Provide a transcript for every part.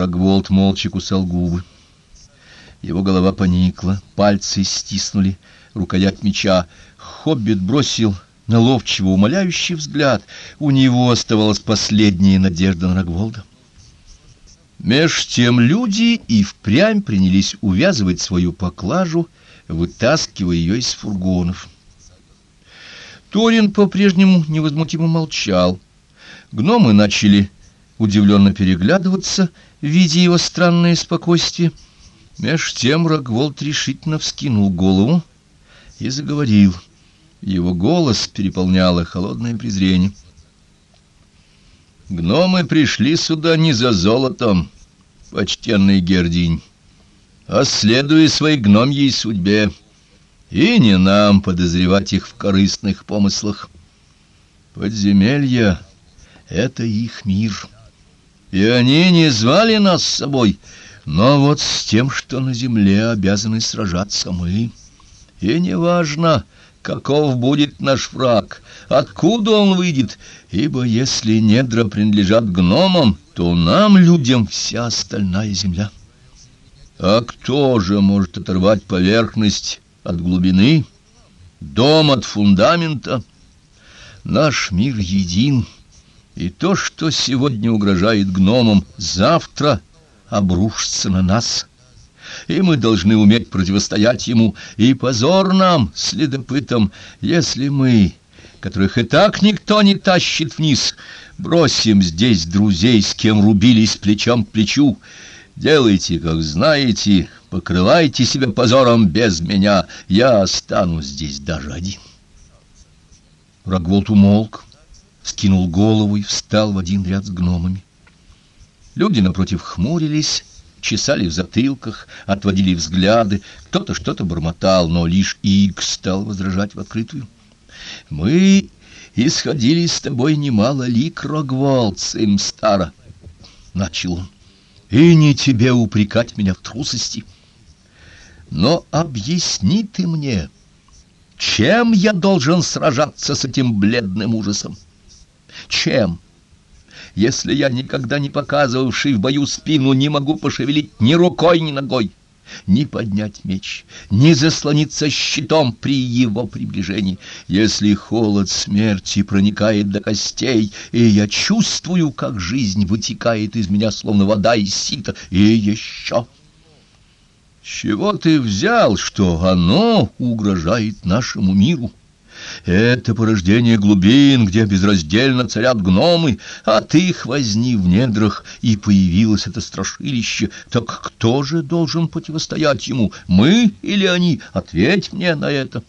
Рогволд молча кусал губы. Его голова поникла, пальцы стиснули рукоять меча. Хоббит бросил на ловчего умоляющий взгляд. У него оставалась последняя надежда на Рогволда. Меж тем люди и впрямь принялись увязывать свою поклажу, вытаскивая ее из фургонов. Торин по-прежнему невозмутимо молчал. Гномы начали удивленно переглядываться, видя его странное спокойствие. Меж тем Рогволд решительно вскинул голову и заговорил. Его голос переполняло холодное презрение. Гномы пришли сюда не за золотом, почтенный Гердинь, а следуя своей гномьей судьбе, и не нам подозревать их в корыстных помыслах. Подземелья — это их мир, и они не звали нас с собой, но вот с тем, что на земле обязаны сражаться мы. И неважно, каков будет наш враг, откуда он выйдет, ибо если недра принадлежат гномам, то нам, людям, вся остальная земля. А кто же может оторвать поверхность от глубины, дом от фундамента? Наш мир един, и то, что сегодня угрожает гномам, завтра обрушится на нас и мы должны уметь противостоять ему, и позор нам, следопытам, если мы, которых и так никто не тащит вниз, бросим здесь друзей, с кем рубились плечом к плечу. Делайте, как знаете, покрывайте себя позором без меня, я останусь здесь даже один. Рогволд умолк, скинул голову и встал в один ряд с гномами. Люди напротив хмурились, чесали в затылках, отводили взгляды, кто-то что-то бормотал, но лишь Ик стал возражать в открытую. «Мы исходили с тобой немало ли, Рогволд, сын стара?» — начал он. «И не тебе упрекать меня в трусости. Но объясни ты мне, чем я должен сражаться с этим бледным ужасом? Чем?» если я, никогда не показывавший в бою спину, не могу пошевелить ни рукой, ни ногой, ни поднять меч, ни заслониться щитом при его приближении, если холод смерти проникает до костей, и я чувствую, как жизнь вытекает из меня, словно вода из сита, и еще... Чего ты взял, что оно угрожает нашему миру? Это порождение глубин, где безраздельно царят гномы, от их возни в недрах и появилось это страшилище. Так кто же должен противостоять ему, мы или они? Ответь мне на это.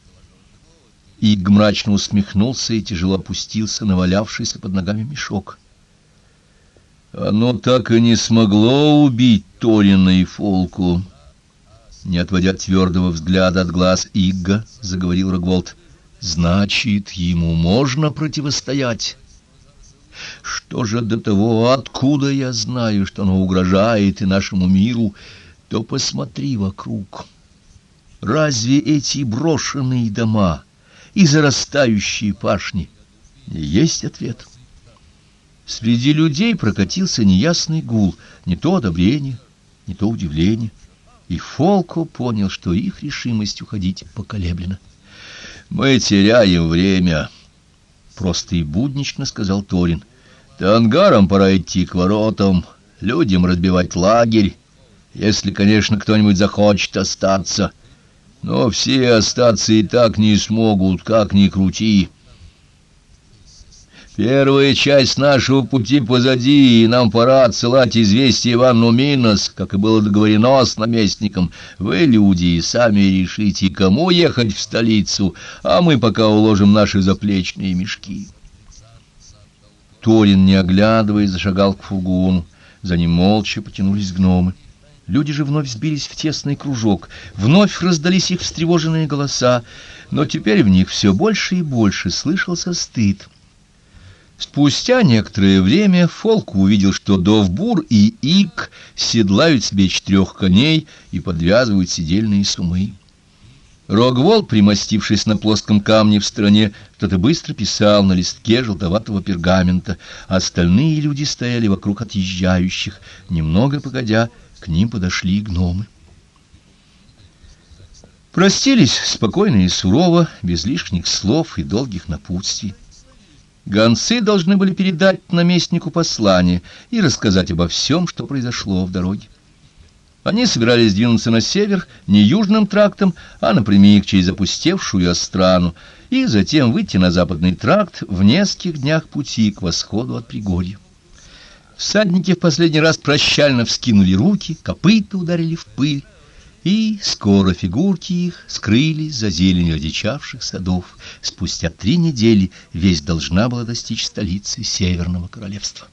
Иг мрачно усмехнулся и тяжело опустился на под ногами мешок. Оно так и не смогло убить Торина и Фолку. Не отводя твердого взгляда от глаз Игга, заговорил Рогволд. Значит, ему можно противостоять. Что же до того, откуда я знаю, что оно угрожает и нашему миру, то посмотри вокруг. Разве эти брошенные дома и зарастающие пашни есть ответ? Среди людей прокатился неясный гул, не то одобрение, не то удивление, и Фолко понял, что их решимость уходить поколеблена. «Мы теряем время», — просто и буднично сказал Торин. «Тангарам пора идти к воротам, людям разбивать лагерь, если, конечно, кто-нибудь захочет остаться. Но все остаться и так не смогут, как ни крути». Первая часть нашего пути позади, и нам пора отсылать известие Ивану Минос, как и было договорено с наместником. Вы, люди, сами решите, кому ехать в столицу, а мы пока уложим наши заплечные мешки. Торин, не оглядываясь, зашагал к фургону. За ним молча потянулись гномы. Люди же вновь сбились в тесный кружок, вновь раздались их встревоженные голоса, но теперь в них все больше и больше слышался стыд. Спустя некоторое время Фолк увидел, что Довбур и Ик седлают себе четырех коней и подвязывают седельные сумы. Рогвол, примостившись на плоском камне в стороне, что-то быстро писал на листке желтоватого пергамента. Остальные люди стояли вокруг отъезжающих. Немного погодя, к ним подошли гномы. Простились спокойно и сурово, без лишних слов и долгих напутствий. Гонцы должны были передать наместнику послание и рассказать обо всем, что произошло в дороге. Они собирались двинуться на север не южным трактом, а напрямик через опустевшую Острану, и затем выйти на западный тракт в нескольких днях пути к восходу от Пригорья. Всадники в последний раз прощально вскинули руки, копыта ударили в пыль, и скоро фигурки их скрылись за зеленью одичавших садов. Спустя три недели весть должна была достичь столицы Северного Королевства.